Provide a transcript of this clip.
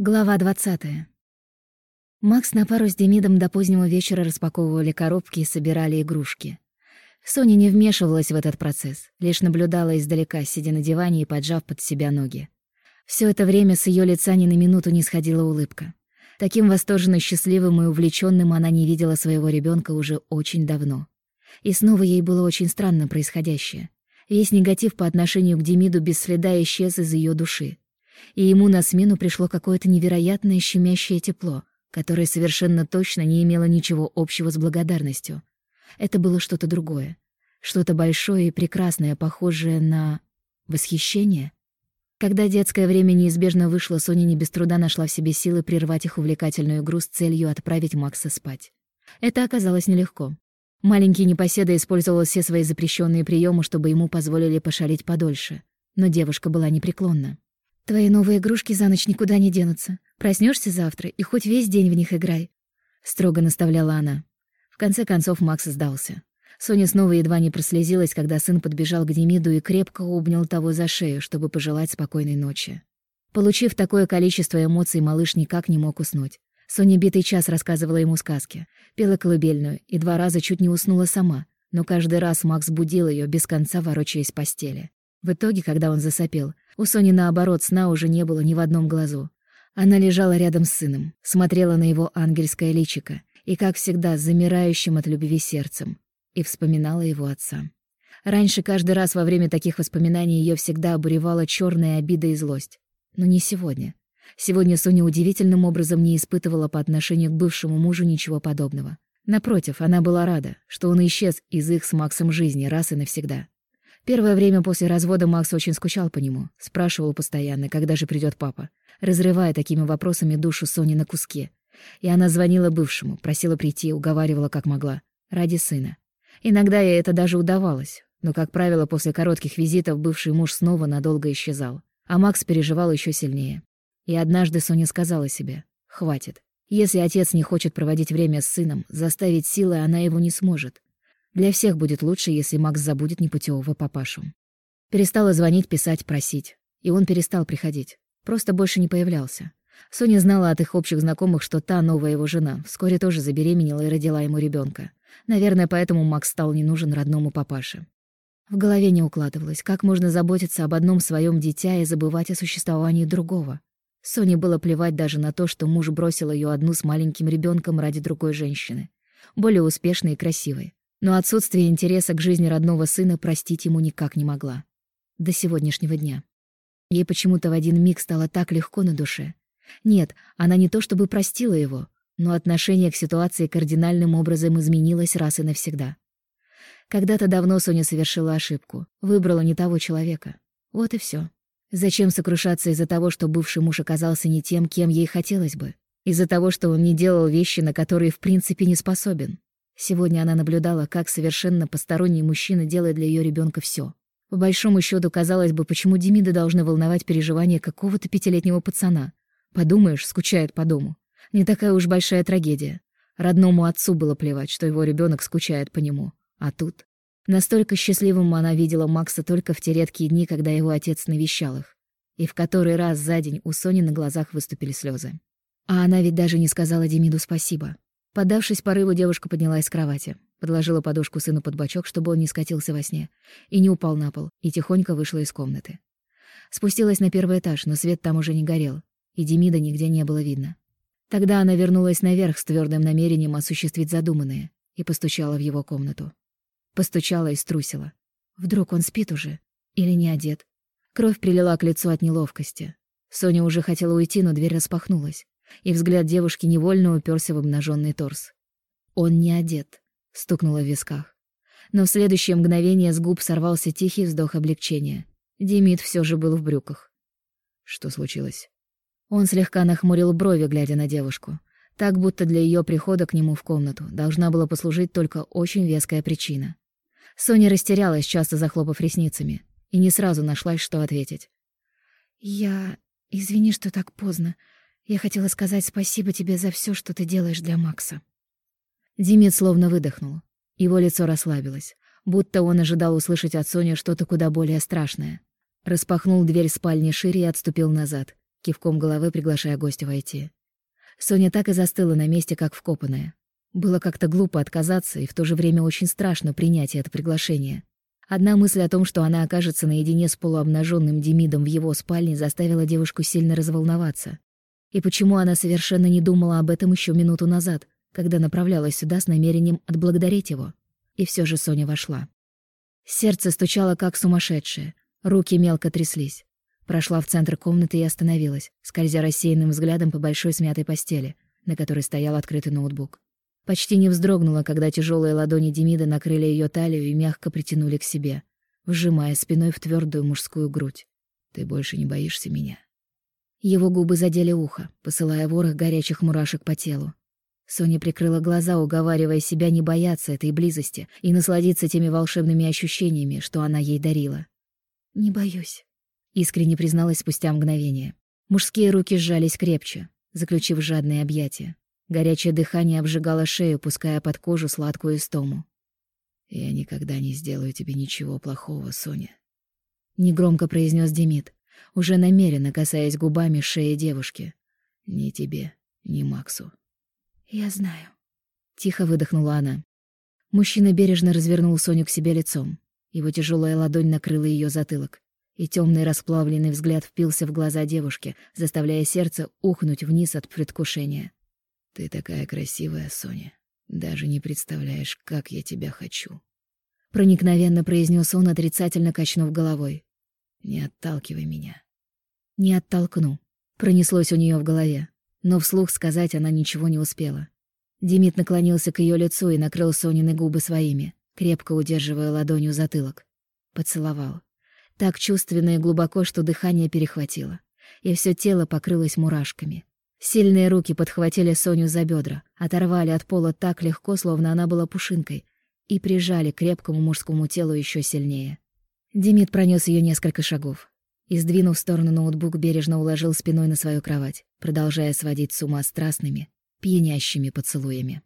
Глава 20. Макс на пару с Демидом до позднего вечера распаковывали коробки и собирали игрушки. Соня не вмешивалась в этот процесс, лишь наблюдала издалека, сидя на диване и поджав под себя ноги. Все это время с ее лица ни на минуту не сходила улыбка. Таким восторженно счастливым и увлеченным она не видела своего ребенка уже очень давно. И снова ей было очень странно происходящее. Весь негатив по отношению к Демиду без следа исчез из ее души и ему на смену пришло какое-то невероятное щемящее тепло, которое совершенно точно не имело ничего общего с благодарностью. Это было что-то другое, что-то большое и прекрасное, похожее на... восхищение. Когда детское время неизбежно вышло, Соня не без труда нашла в себе силы прервать их увлекательную игру с целью отправить Макса спать. Это оказалось нелегко. Маленький непоседа использовал все свои запрещенные приемы, чтобы ему позволили пошалить подольше. Но девушка была непреклонна. Твои новые игрушки за ночь никуда не денутся. Проснешься завтра и хоть весь день в них играй. Строго наставляла она. В конце концов Макс сдался. Соня снова едва не прослезилась, когда сын подбежал к Демиду и крепко обнял того за шею, чтобы пожелать спокойной ночи. Получив такое количество эмоций, малыш никак не мог уснуть. Соня битый час рассказывала ему сказки, пела колыбельную и два раза чуть не уснула сама, но каждый раз Макс будил ее, без конца ворочаясь в постели. В итоге, когда он засопел, у Сони, наоборот, сна уже не было ни в одном глазу. Она лежала рядом с сыном, смотрела на его ангельское личико и, как всегда, замирающим от любви сердцем, и вспоминала его отца. Раньше каждый раз во время таких воспоминаний ее всегда обуревала черная обида и злость. Но не сегодня. Сегодня Соня удивительным образом не испытывала по отношению к бывшему мужу ничего подобного. Напротив, она была рада, что он исчез из их с Максом жизни раз и навсегда. Первое время после развода Макс очень скучал по нему, спрашивал постоянно, когда же придет папа, разрывая такими вопросами душу Сони на куски. И она звонила бывшему, просила прийти, уговаривала как могла. Ради сына. Иногда ей это даже удавалось, но, как правило, после коротких визитов бывший муж снова надолго исчезал. А Макс переживал еще сильнее. И однажды Соня сказала себе «Хватит. Если отец не хочет проводить время с сыном, заставить силой она его не сможет. Для всех будет лучше, если Макс забудет непутевого папашу. Перестала звонить, писать, просить. И он перестал приходить. Просто больше не появлялся. Соня знала от их общих знакомых, что та новая его жена вскоре тоже забеременела и родила ему ребенка. Наверное, поэтому Макс стал не нужен родному папаше. В голове не укладывалось, как можно заботиться об одном своем дитя и забывать о существовании другого. Соне было плевать даже на то, что муж бросил ее одну с маленьким ребенком ради другой женщины, более успешной и красивой но отсутствие интереса к жизни родного сына простить ему никак не могла. До сегодняшнего дня. Ей почему-то в один миг стало так легко на душе. Нет, она не то чтобы простила его, но отношение к ситуации кардинальным образом изменилось раз и навсегда. Когда-то давно Соня совершила ошибку, выбрала не того человека. Вот и все. Зачем сокрушаться из-за того, что бывший муж оказался не тем, кем ей хотелось бы? Из-за того, что он не делал вещи, на которые в принципе не способен? Сегодня она наблюдала, как совершенно посторонний мужчина делает для ее ребенка все. По большому счету, казалось бы, почему Демида должны волновать переживания какого-то пятилетнего пацана? Подумаешь, скучает по дому. Не такая уж большая трагедия. Родному отцу было плевать, что его ребенок скучает по нему. А тут... Настолько счастливым она видела Макса только в те редкие дни, когда его отец навещал их. И в который раз за день у Сони на глазах выступили слезы. А она ведь даже не сказала Демиду спасибо. Поддавшись порыву, девушка поднялась с кровати, подложила подушку сыну под бочок, чтобы он не скатился во сне, и не упал на пол, и тихонько вышла из комнаты. Спустилась на первый этаж, но свет там уже не горел, и Демида нигде не было видно. Тогда она вернулась наверх с твердым намерением осуществить задуманное и постучала в его комнату. Постучала и струсила. Вдруг он спит уже? Или не одет? Кровь прилила к лицу от неловкости. Соня уже хотела уйти, но дверь распахнулась и взгляд девушки невольно уперся в обнаженный торс. «Он не одет», — стукнуло в висках. Но в следующее мгновение с губ сорвался тихий вздох облегчения. Демид все же был в брюках. «Что случилось?» Он слегка нахмурил брови, глядя на девушку. Так, будто для ее прихода к нему в комнату должна была послужить только очень веская причина. Соня растерялась, часто захлопав ресницами, и не сразу нашлась, что ответить. «Я... Извини, что так поздно. Я хотела сказать спасибо тебе за все, что ты делаешь для Макса». Димит словно выдохнул. Его лицо расслабилось, будто он ожидал услышать от Сони что-то куда более страшное. Распахнул дверь спальни шире и отступил назад, кивком головы приглашая гостя войти. Соня так и застыла на месте, как вкопанная. Было как-то глупо отказаться и в то же время очень страшно принять это приглашение. Одна мысль о том, что она окажется наедине с полуобнаженным Демидом в его спальне, заставила девушку сильно разволноваться. И почему она совершенно не думала об этом еще минуту назад, когда направлялась сюда с намерением отблагодарить его? И все же Соня вошла. Сердце стучало как сумасшедшее, руки мелко тряслись. Прошла в центр комнаты и остановилась, скользя рассеянным взглядом по большой смятой постели, на которой стоял открытый ноутбук. Почти не вздрогнула, когда тяжелые ладони Демида накрыли ее талию и мягко притянули к себе, вжимая спиной в твердую мужскую грудь. «Ты больше не боишься меня?» Его губы задели ухо, посылая ворох горячих мурашек по телу. Соня прикрыла глаза, уговаривая себя не бояться этой близости и насладиться теми волшебными ощущениями, что она ей дарила. «Не боюсь», Искренне призналась спустя мгновение. Мужские руки сжались крепче, заключив жадные объятия. Горячее дыхание обжигало шею, пуская под кожу сладкую истому. «Я никогда не сделаю тебе ничего плохого, Соня», — негромко произнес Демид, уже намеренно касаясь губами шеи девушки. «Ни тебе, ни Максу». «Я знаю», — тихо выдохнула она. Мужчина бережно развернул Соню к себе лицом. Его тяжелая ладонь накрыла ее затылок и темный расплавленный взгляд впился в глаза девушки, заставляя сердце ухнуть вниз от предвкушения. «Ты такая красивая, Соня. Даже не представляешь, как я тебя хочу». Проникновенно произнес он, отрицательно качнув головой. «Не отталкивай меня». «Не оттолкну», — пронеслось у нее в голове. Но вслух сказать она ничего не успела. Демид наклонился к ее лицу и накрыл Сонины губы своими, крепко удерживая ладонью затылок. Поцеловал. Так чувственно и глубоко, что дыхание перехватило, и все тело покрылось мурашками. Сильные руки подхватили Соню за бедра, оторвали от пола так легко, словно она была пушинкой, и прижали к крепкому мужскому телу еще сильнее. Демид пронес ее несколько шагов и, сдвинув в сторону ноутбук, бережно уложил спиной на свою кровать, продолжая сводить с ума страстными, пьянящими поцелуями.